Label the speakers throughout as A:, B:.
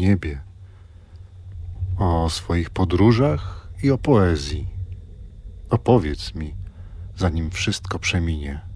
A: niebie, o swoich podróżach i o poezji. Opowiedz mi, zanim wszystko przeminie.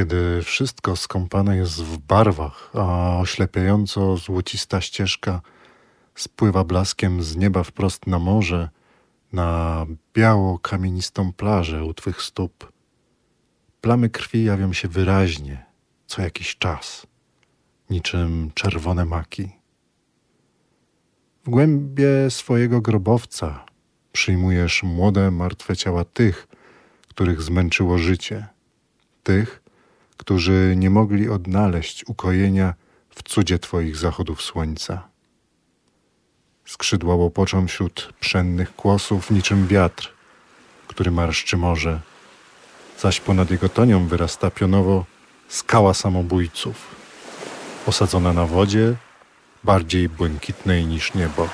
A: Kiedy wszystko skąpane jest w barwach, a oślepiająco złocista ścieżka spływa blaskiem z nieba wprost na morze, na biało-kamienistą plażę u twych stóp. Plamy krwi jawią się wyraźnie, co jakiś czas, niczym czerwone maki. W głębie swojego grobowca przyjmujesz młode, martwe ciała tych, których zmęczyło życie, tych, którzy nie mogli odnaleźć ukojenia w cudzie Twoich zachodów słońca. Skrzydła łopoczą wśród pszennych kłosów niczym wiatr, który marszczy morze, zaś ponad jego tonią wyrasta pionowo skała samobójców, osadzona na wodzie, bardziej błękitnej niż niebo.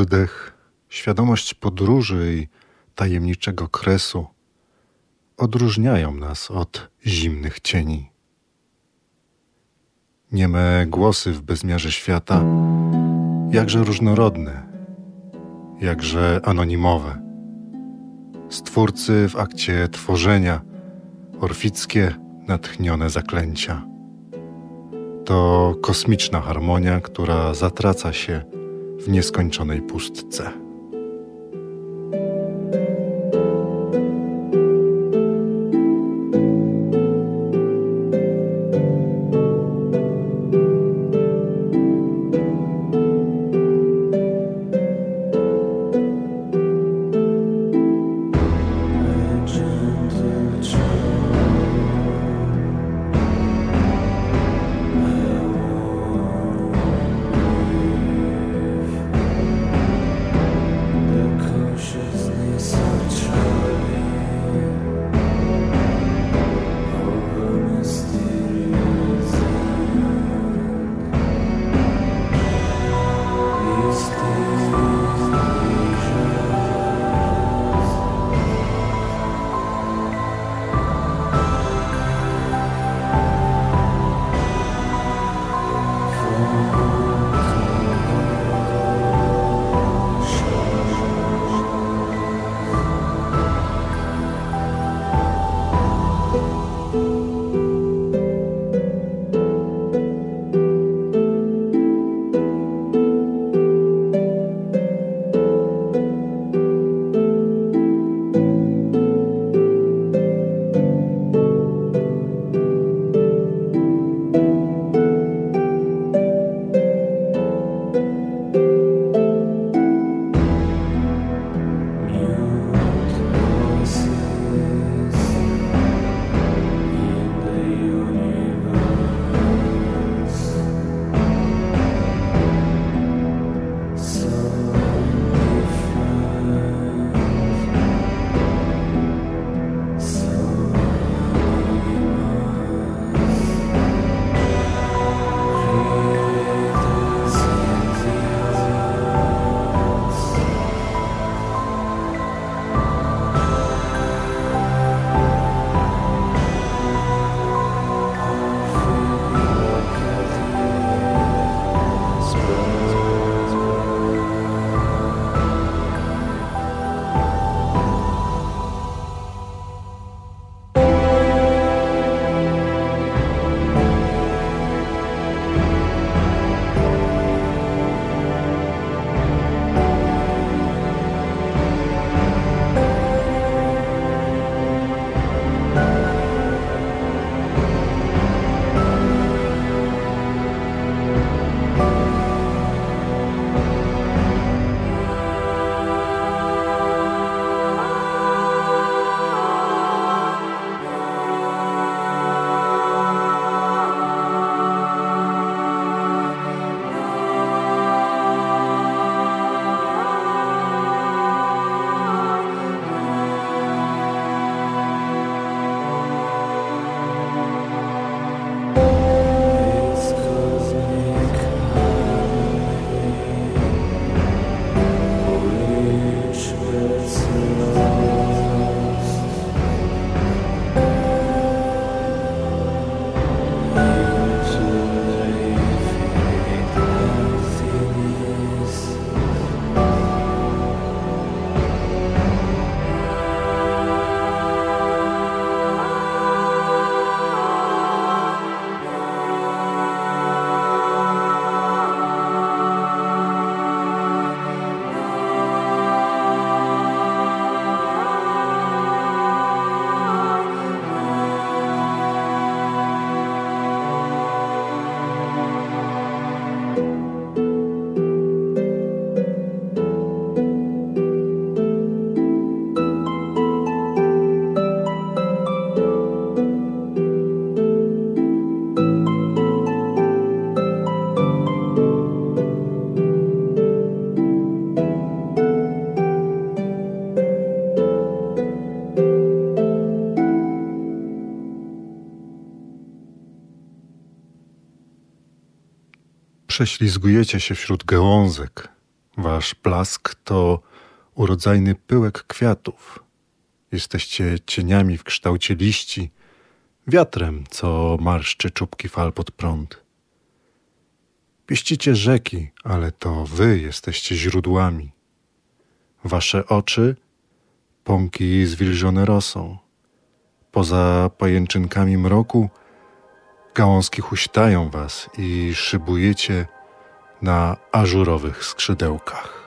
A: Oddech, świadomość podróży i tajemniczego kresu odróżniają nas od zimnych cieni. Nieme głosy w bezmiarze świata, jakże różnorodne, jakże anonimowe. Stwórcy w akcie tworzenia, orfickie, natchnione zaklęcia. To kosmiczna harmonia, która zatraca się w nieskończonej pustce.
B: Prześlizgujecie się wśród gałązek. Wasz blask to urodzajny pyłek kwiatów. Jesteście cieniami w kształcie liści, wiatrem, co marszczy czubki fal pod prąd. Pieścicie rzeki, ale to wy jesteście źródłami. Wasze oczy pąki zwilżone rosą. Poza pajęczynkami mroku gałązki huśtają was i szybujecie na ażurowych skrzydełkach.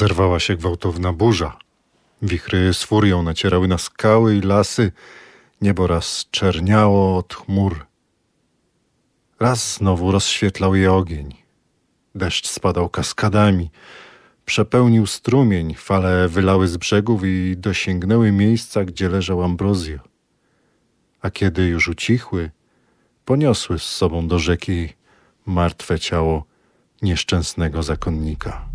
B: Zerwała się gwałtowna burza. Wichry z furią nacierały na skały i lasy. Niebo raz czerniało od chmur. Raz znowu rozświetlał je ogień.
A: Deszcz spadał kaskadami, przepełnił strumień, fale wylały z brzegów i dosięgnęły miejsca, gdzie leżał Ambrozio. A kiedy już ucichły, poniosły z sobą do rzeki martwe ciało nieszczęsnego zakonnika.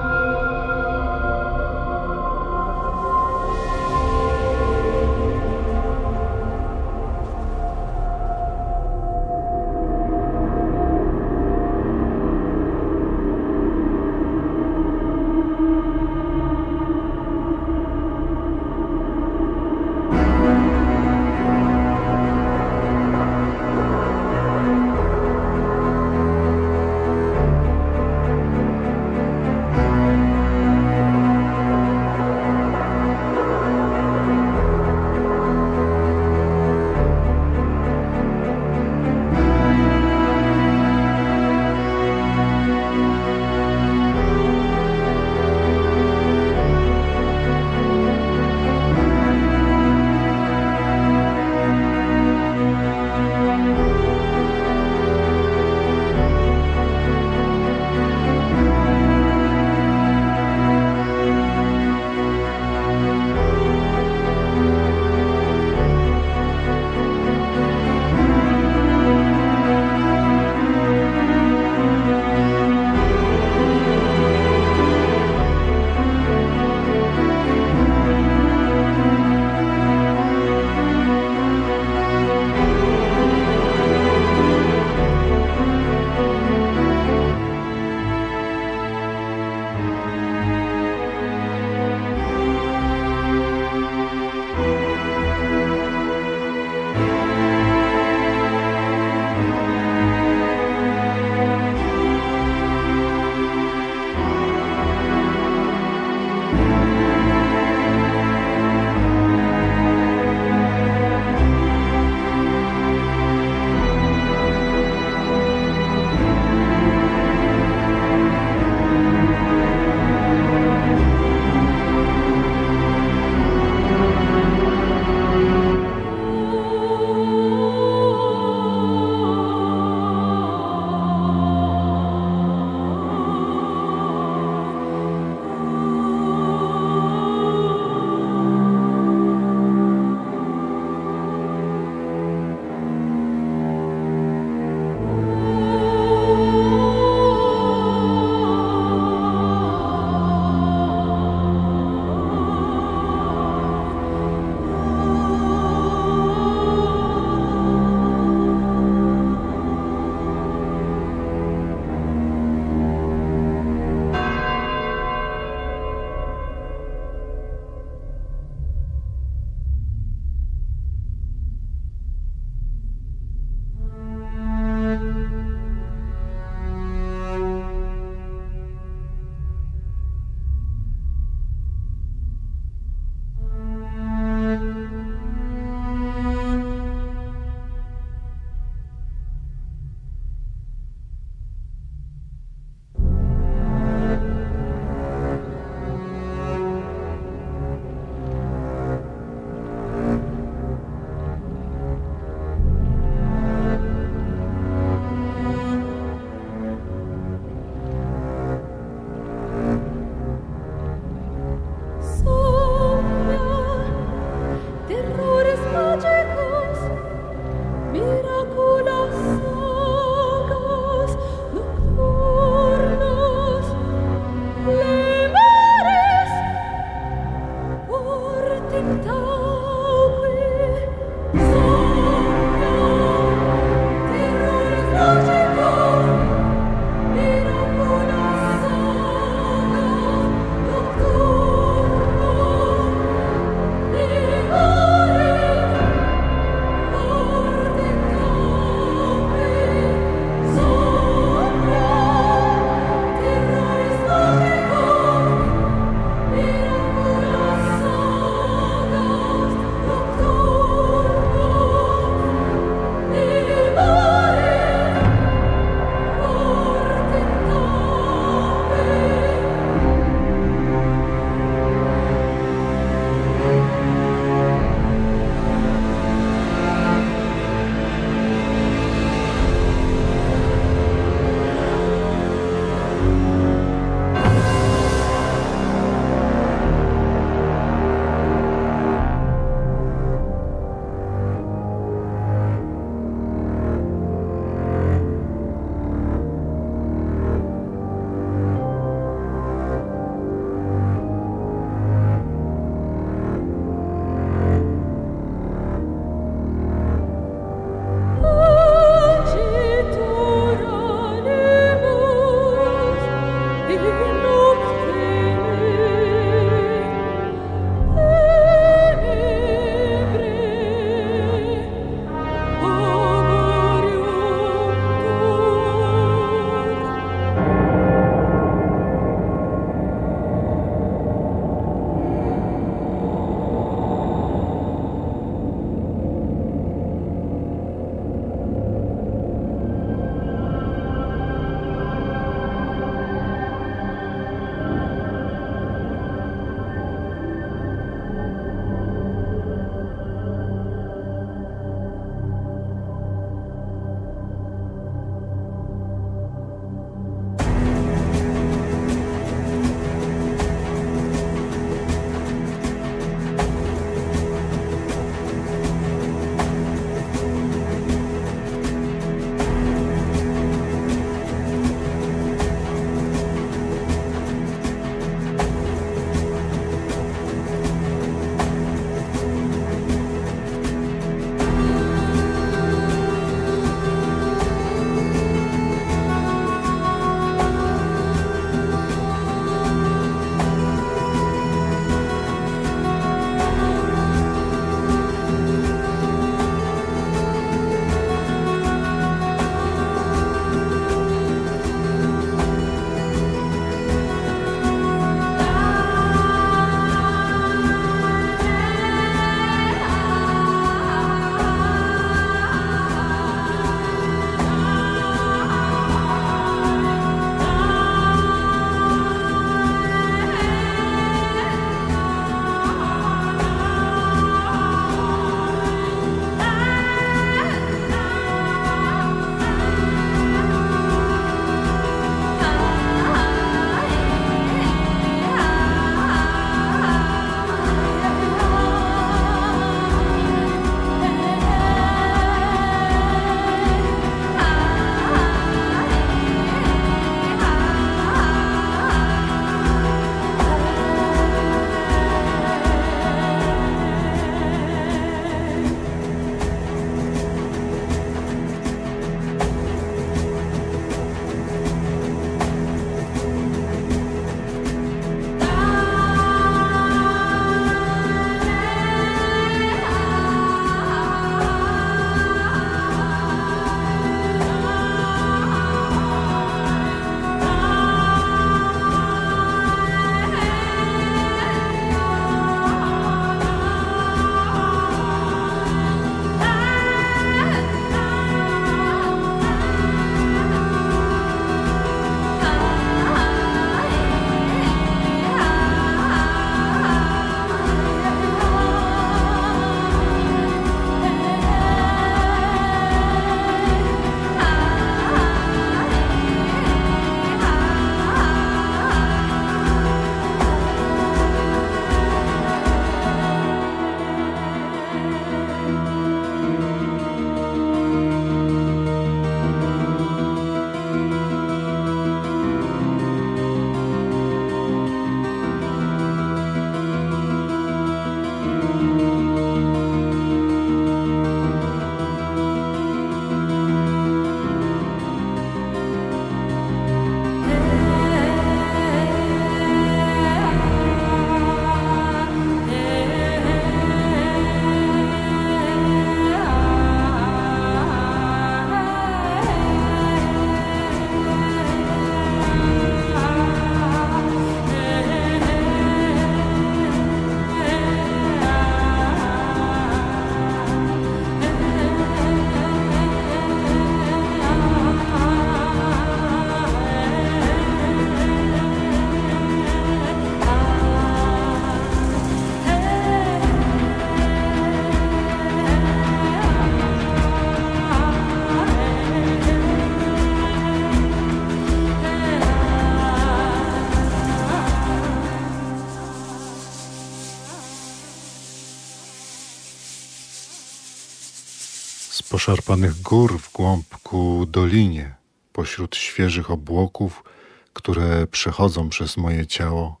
C: Poszarpanych gór w głąb ku dolinie, pośród świeżych obłoków, które przechodzą przez moje ciało.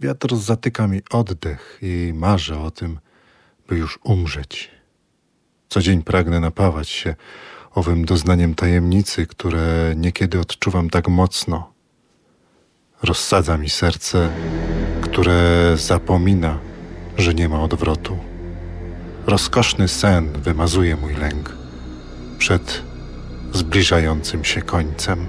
C: Wiatr zatyka mi oddech i marzę o tym, by już umrzeć. Co dzień pragnę napawać się owym doznaniem tajemnicy, które niekiedy odczuwam tak mocno. Rozsadza mi serce, które zapomina, że nie ma odwrotu. Rozkoszny sen wymazuje mój lęk przed zbliżającym się końcem.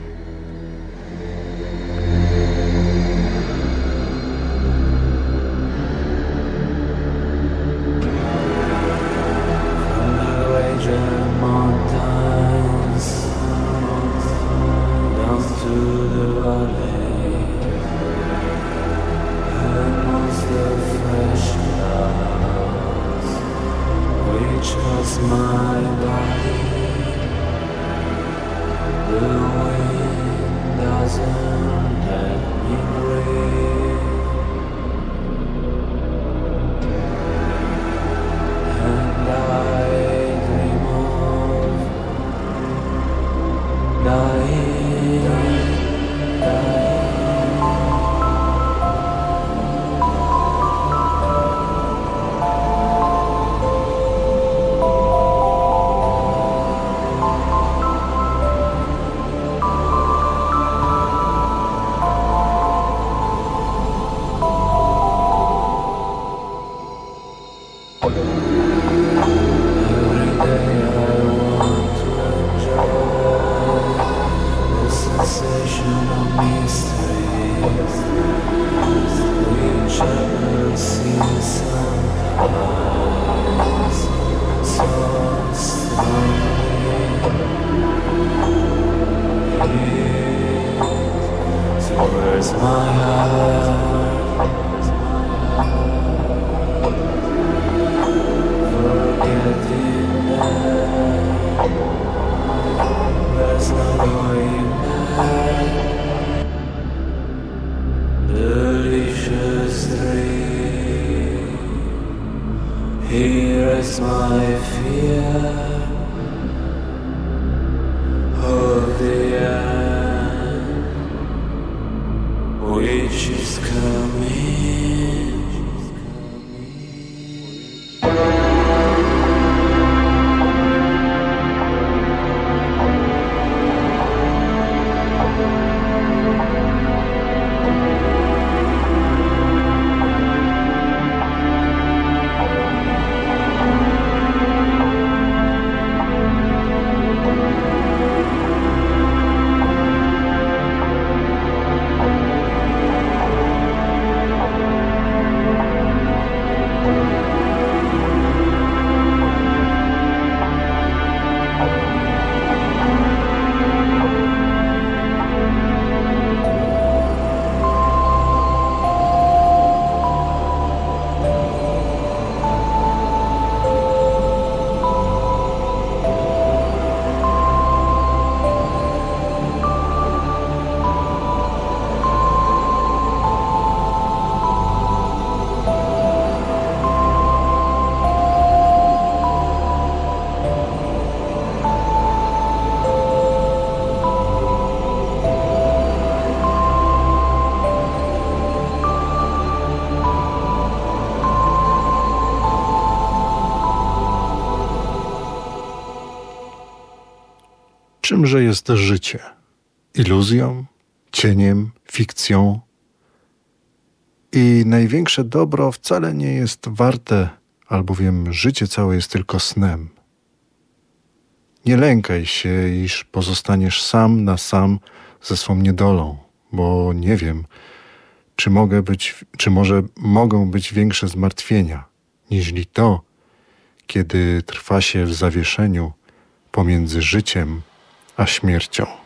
C: Czymże jest życie? Iluzją, cieniem, fikcją? I największe dobro wcale nie jest warte, albowiem życie całe jest tylko snem. Nie lękaj się, iż pozostaniesz sam na sam ze swą niedolą, bo nie wiem, czy mogę być, czy może mogą być większe zmartwienia, niżli to, kiedy trwa się w zawieszeniu pomiędzy życiem a śmiercią.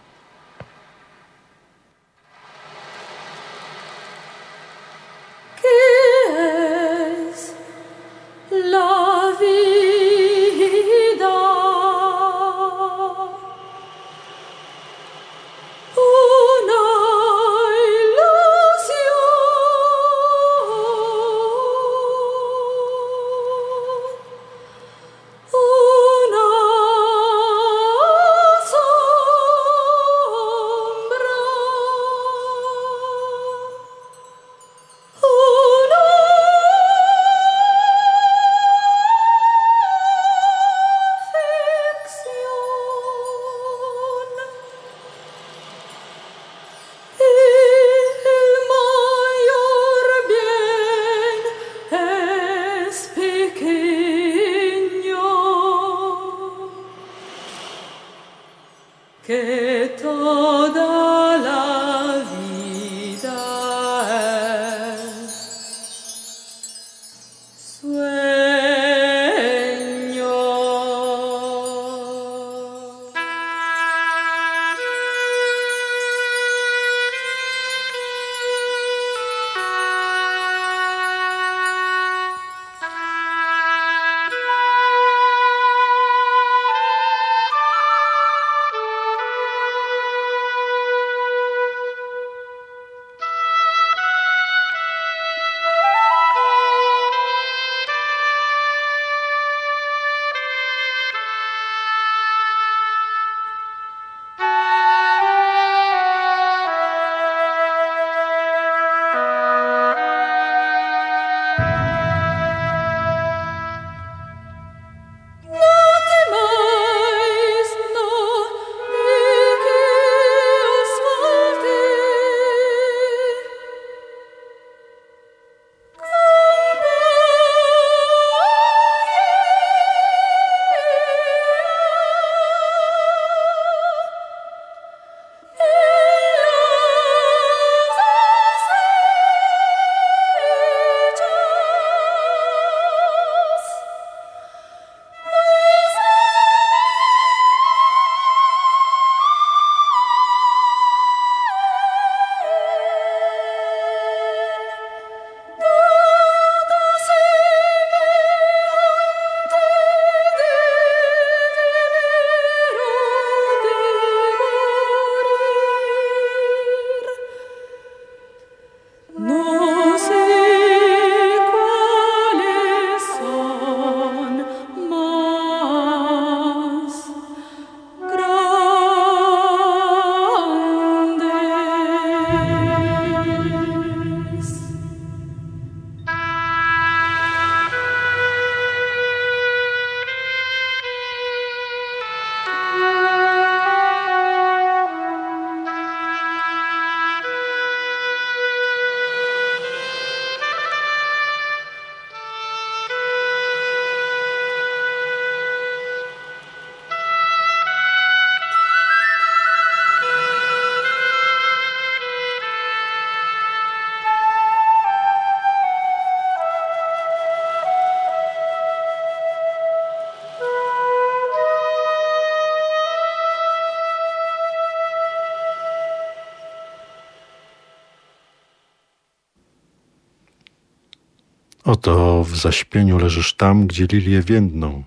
A: Oto w zaśpieniu leżysz tam, gdzie lilie więdną.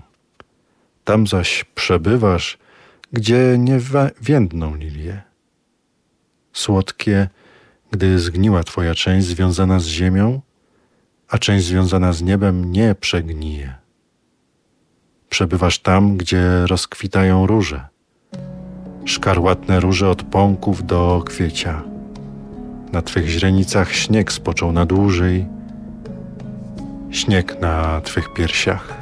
A: Tam zaś przebywasz, gdzie nie więdną lilie. Słodkie, gdy zgniła twoja część związana z ziemią, a część związana z niebem nie przegnije. Przebywasz tam, gdzie rozkwitają róże. Szkarłatne róże od pąków do kwiecia. Na twych źrenicach śnieg spoczął na dłużej, śnieg na twych piersiach.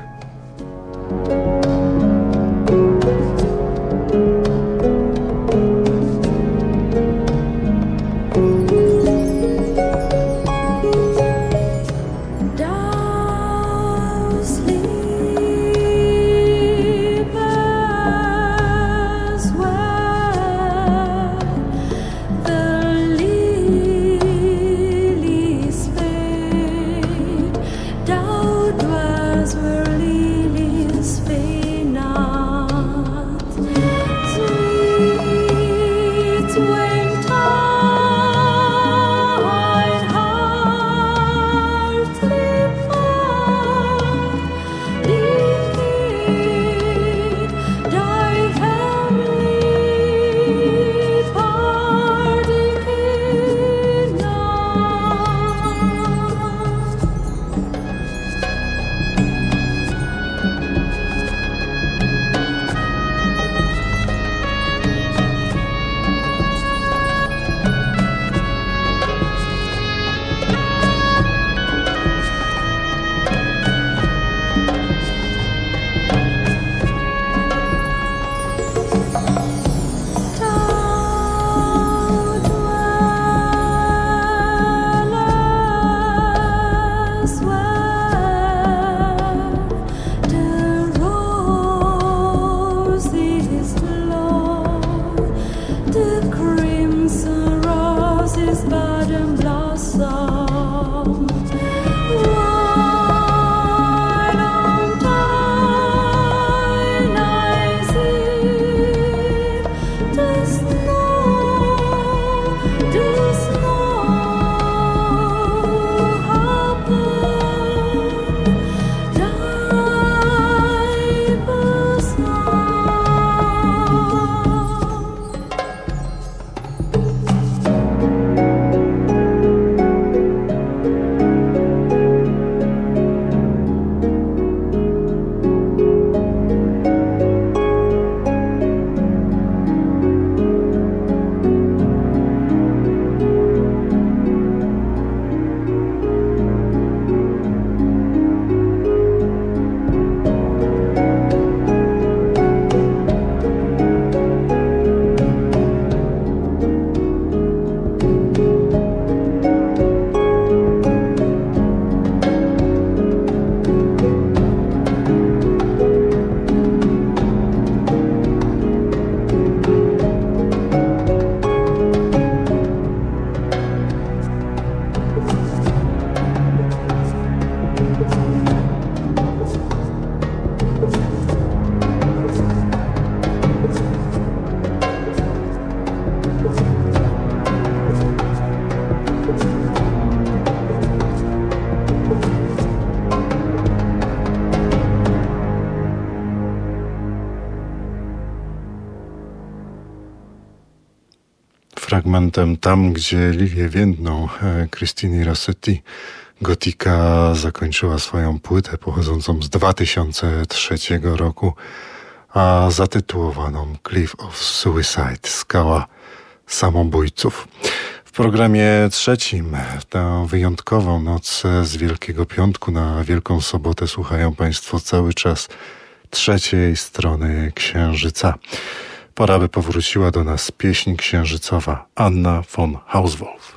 A: Tam, gdzie lilie więdną e, Christini Rossetti. Gotika zakończyła swoją płytę pochodzącą z 2003 roku, a zatytułowaną Cliff of Suicide, skała samobójców. W programie trzecim, tę wyjątkową noc z Wielkiego Piątku na Wielką Sobotę słuchają Państwo cały czas trzeciej strony Księżyca. Pora by powróciła do nas pieśń księżycowa Anna von Hauswolf.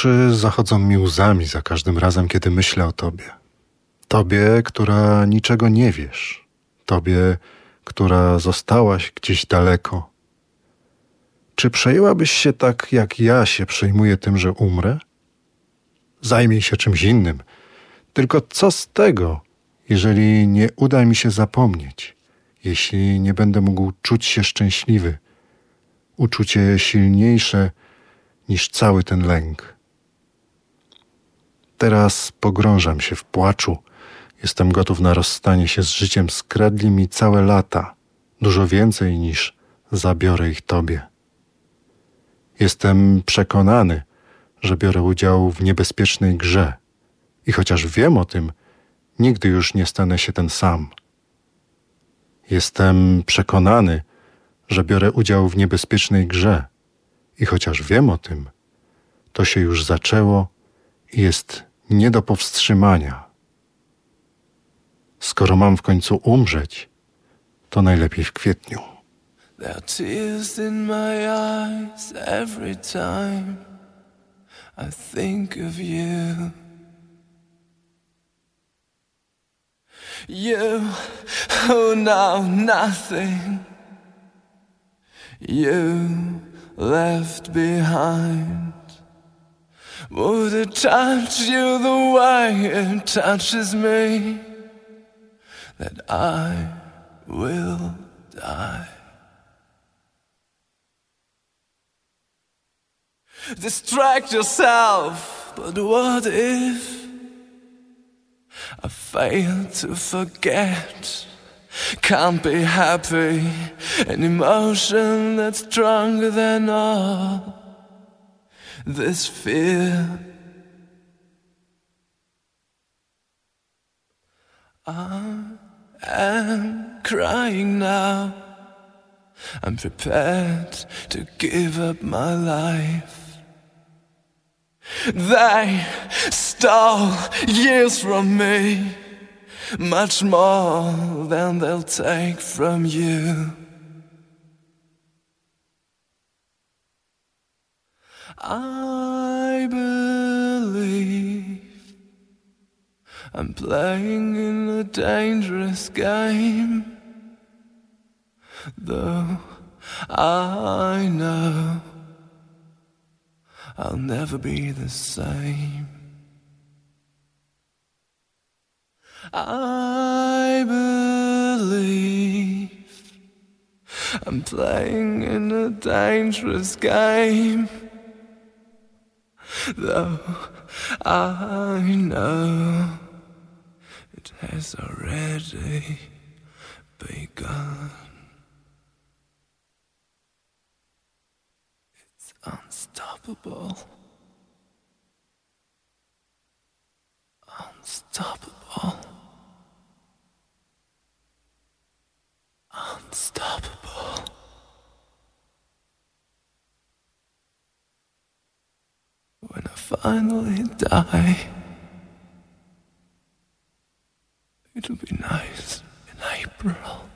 A: Oczy zachodzą mi łzami za każdym razem, kiedy myślę o Tobie. Tobie, która niczego nie wiesz. Tobie, która zostałaś gdzieś daleko. Czy przejęłabyś się tak, jak ja się przejmuję tym, że umrę? Zajmij się czymś innym. Tylko co z tego, jeżeli nie uda mi się zapomnieć, jeśli nie będę mógł czuć się szczęśliwy? Uczucie silniejsze niż cały ten lęk. Teraz pogrążam się w płaczu. Jestem gotów na rozstanie się z życiem. Skradli mi całe lata, dużo więcej niż zabiorę ich tobie. Jestem przekonany, że biorę udział w niebezpiecznej grze i chociaż wiem o tym, nigdy już nie stanę się ten sam. Jestem przekonany, że biorę udział w niebezpiecznej grze i chociaż wiem o tym, to się już zaczęło i jest nie do powstrzymania. Skoro mam w końcu umrzeć, to najlepiej w kwietniu.
C: There are tears in my eyes every time I think of you. You who know nothing, you left behind. Would it touch you the way it touches me? That I will die. Distract yourself, but what if I fail to forget? Can't be happy, an emotion that's stronger than all. This fear. I am crying now. I'm prepared to give up my life. They stole years from me, much more than they'll take from you. I believe I'm playing in a dangerous game, though I know. I'll never be the same. I believe I'm playing in a dangerous game, though I know it has already begun. It's unstoppable. Unstoppable. Unstoppable. When I finally die, it'll be nice in April.